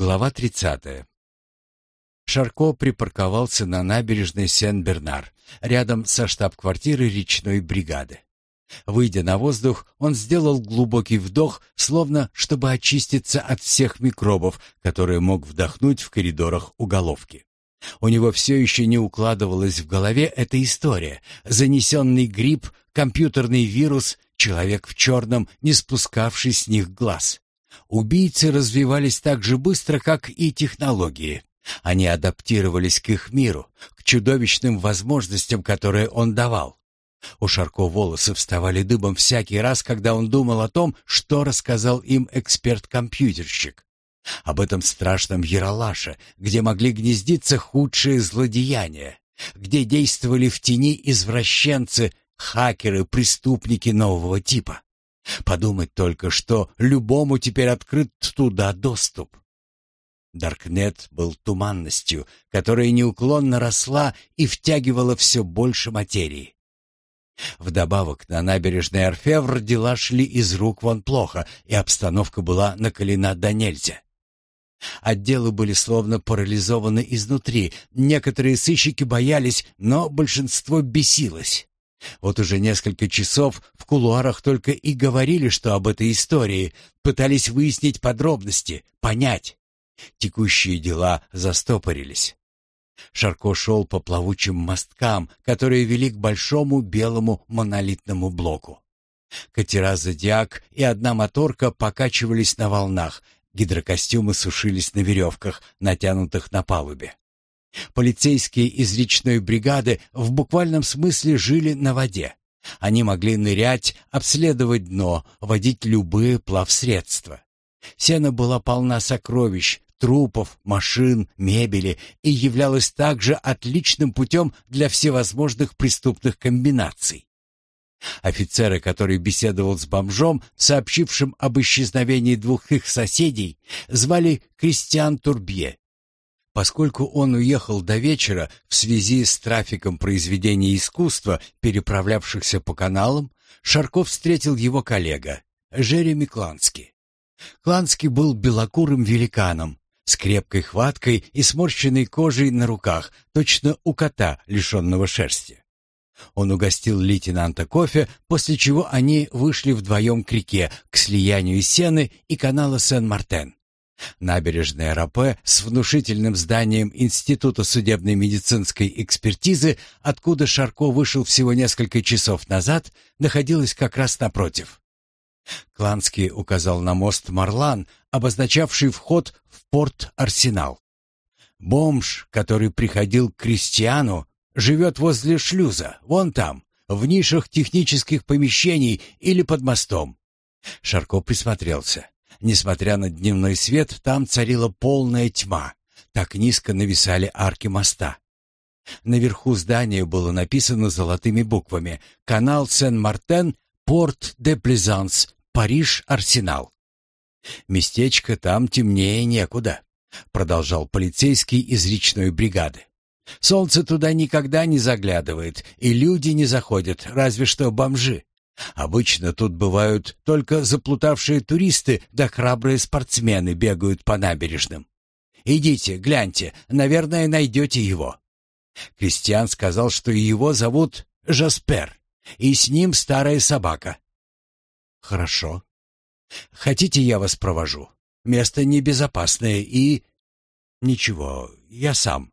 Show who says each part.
Speaker 1: Глава 30. Шарко припарковался на набережной Сен-Бернар, рядом со штаб-квартирой речной бригады. Выйдя на воздух, он сделал глубокий вдох, словно чтобы очиститься от всех микробов, которые мог вдохнуть в коридорах уголовки. У него все еще не укладывалась в голове эта история. Занесенный грипп, компьютерный вирус, человек в черном, не спускавший с них глаз. Убийцы развивались так же быстро, как и технологии. Они адаптировались к их миру, к чудовищным возможностям, которые он давал. У Шарко волосы вставали дыбом всякий раз, когда он думал о том, что рассказал им эксперт-компьютерщик. Об этом страшном Яралаше, где могли гнездиться худшие злодеяния, где действовали в тени извращенцы, хакеры, преступники нового типа. Подумать только, что любому теперь открыт туда доступ. Даркнет был туманностью, которая неуклонно росла и втягивала все больше материи. Вдобавок на набережной Орфевр дела шли из рук вон плохо, и обстановка была накалена до нельзя. Отделы были словно парализованы изнутри. Некоторые сыщики боялись, но большинство бесилось. Вот уже несколько часов в кулуарах только и говорили, что об этой истории, пытались выяснить подробности, понять. Текущие дела застопорились. Шарко шел по плавучим мосткам, которые вели к большому белому монолитному блоку. Катера «Зодиак» и одна моторка покачивались на волнах, гидрокостюмы сушились на веревках, натянутых на палубе. Полицейские из речной бригады в буквальном смысле жили на воде. Они могли нырять, обследовать дно, водить любые плавсредства. Сена была полна сокровищ, трупов, машин, мебели и являлась также отличным путем для всевозможных преступных комбинаций. Офицера, который беседовал с бомжом, сообщившим об исчезновении двух их соседей, звали Кристиан Турбье. Поскольку он уехал до вечера в связи с трафиком произведений искусства, переправлявшихся по каналам, Шарков встретил его коллега, Жереми Клански. Клански был белокурым великаном, с крепкой хваткой и сморщенной кожей на руках, точно у кота, лишенного шерсти. Он угостил лейтенанта кофе, после чего они вышли вдвоем к реке, к слиянию Сены и канала Сен-Мартен. Набережная Рапе с внушительным зданием Института судебной медицинской экспертизы, откуда Шарко вышел всего несколько часов назад, находилась как раз напротив. Кланский указал на мост Марлан, обозначавший вход в порт Арсенал. Бомж, который приходил к крестьяну, живет возле шлюза, вон там, в нишах технических помещений или под мостом. Шарко присмотрелся. Несмотря на дневной свет, там царила полная тьма. Так низко нависали арки моста. Наверху здания было написано золотыми буквами «Канал Сен-Мартен, Порт де Плезанс, Париж, Арсенал». «Местечко там темнее некуда», — продолжал полицейский из речной бригады. «Солнце туда никогда не заглядывает, и люди не заходят, разве что бомжи. Обычно тут бывают только заплутавшие туристы да храбрые спортсмены бегают по набережным. Идите, гляньте, наверное, найдете его. Кристиан сказал, что его зовут Жаспер, и с ним старая собака. Хорошо. Хотите, я вас провожу? Место небезопасное и... Ничего, я сам.